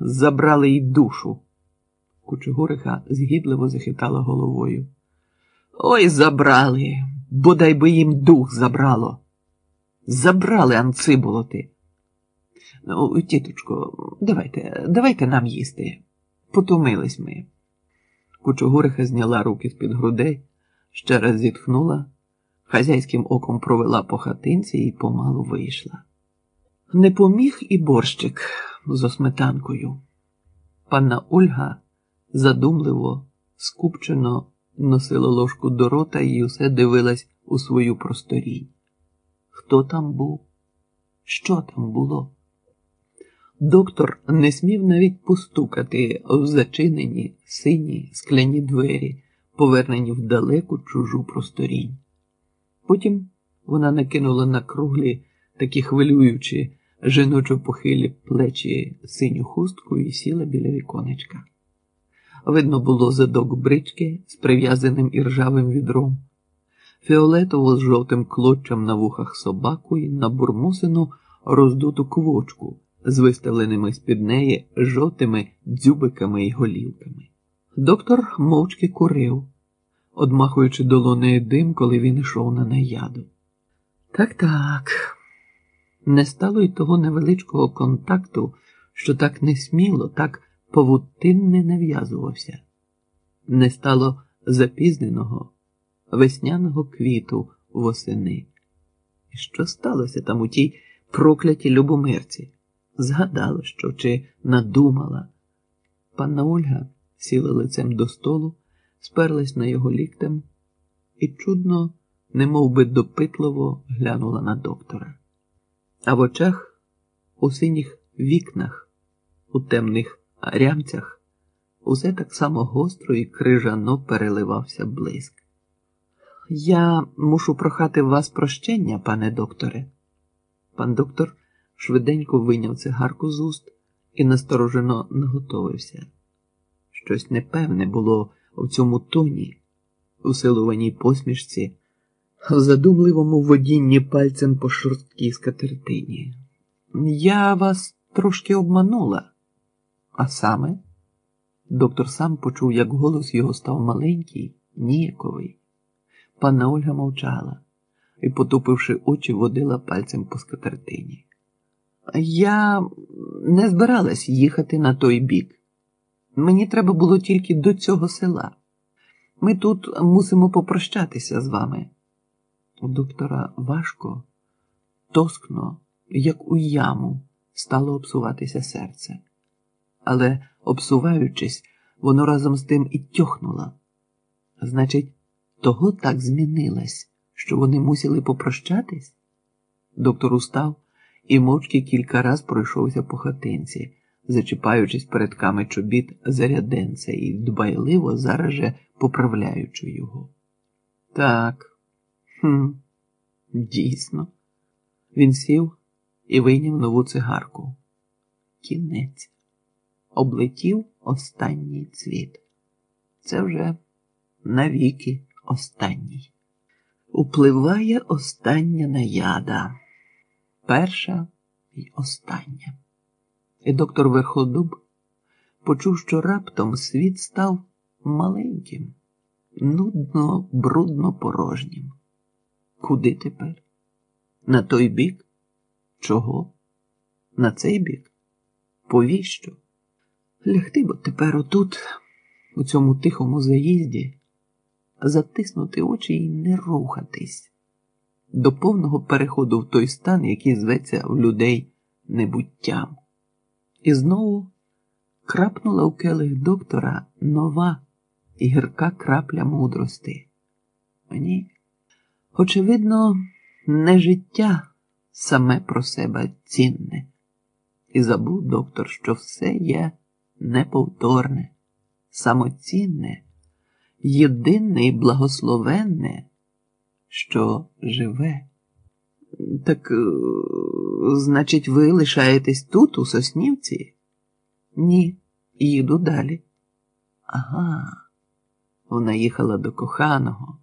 забрали й душу. Кучугуриха згідливо захитала головою. Ой, забрали, бодай би їм дух забрало. Забрали анциболоти. Ну, тіточко, давайте, давайте нам їсти. Потомились ми. Кучугуриха зняла руки з-під грудей, ще раз зітхнула, хазяйським оком провела по хатинці і помалу вийшла. Не поміг і борщик з осметанкою. Панна Ольга задумливо, скупчено носила ложку до рота і усе дивилась у свою просторінь. Хто там був? Що там було? Доктор не смів навіть постукати в зачинені сині скляні двері, повернені в далеку чужу просторінь. Потім вона накинула на круглі, такі хвилюючі, жіночо похилі плечі синю хустку і сіла біля віконечка. Видно було задок брички з прив'язаним іржавим відром, фіолетово з жовтим клочем на вухах собаку і набурмосену роздуту квочку з виставленими з-під неї жовтими дзюбиками і голівками. Доктор мовчки курив, одмахуючи долонею дим, коли він йшов на наяду. Так, так, не стало й того невеличкого контакту, що так несміло, так павутинне нав'язувався. Не стало запізненого весняного квіту восени. І що сталося там у тій проклятій любомирці? Згадала, що чи надумала. Панна Ольга сіла лицем до столу, сперлась на його ліктем і чудно, немов би допитливо глянула на доктора. А в очах, у синіх вікнах, у темних рямцях, усе так само гостро і крижано переливався блиск. Я мушу прохати вас прощення, пане докторе. Пан доктор швиденько вийняв цигарку з уст і насторожено наготовився. Щось непевне було в цьому тоні, у силуваній посмішці, в задумливому водінні пальцем по шорсткій скатертині. Я вас трошки обманула. А саме, доктор сам почув, як голос його став маленький, ніяковий. Панна Ольга мовчала і, потупивши очі, водила пальцем по скатертині. Я не збиралась їхати на той бік. Мені треба було тільки до цього села. Ми тут мусимо попрощатися з вами. У доктора важко, тоскно, як у яму, стало обсуватися серце. Але, обсуваючись, воно разом з тим і тьохнуло. Значить, того так змінилась, що вони мусили попрощатись? Доктор устав і мовчки кілька раз пройшовся по хатинці, зачіпаючись передками чобіт заряденця і дбайливо зараз же поправляючи його. Так, хм, дійсно. Він сів і вийняв нову цигарку. Кінець. Облетів останній цвіт. Це вже навіки останній. Упливає остання наяда, перша і остання. І доктор Верходуб почув, що раптом світ став маленьким, нудно, брудно порожнім. Куди тепер? На той бік? Чого? На цей бік? Повіщо? Лягти бо тепер отут, у цьому тихому заїзді затиснути очі і не рухатись до повного переходу в той стан, який зветься в людей небуттям. І знову крапнула у келих доктора нова і гірка крапля мудрости. Мені, очевидно, не життя саме про себе цінне, і забув доктор, що все є неповторне, самоцінне єдине і благословенне, що живе. Так, е, значить, ви лишаєтесь тут, у Соснівці? Ні, їду далі. Ага, вона їхала до коханого.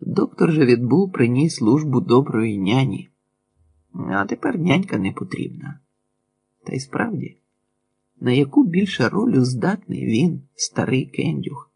Доктор же відбув при ній службу доброї няні, а тепер нянька не потрібна. Та й справді, на яку більше роль здатний він, старий кендюх.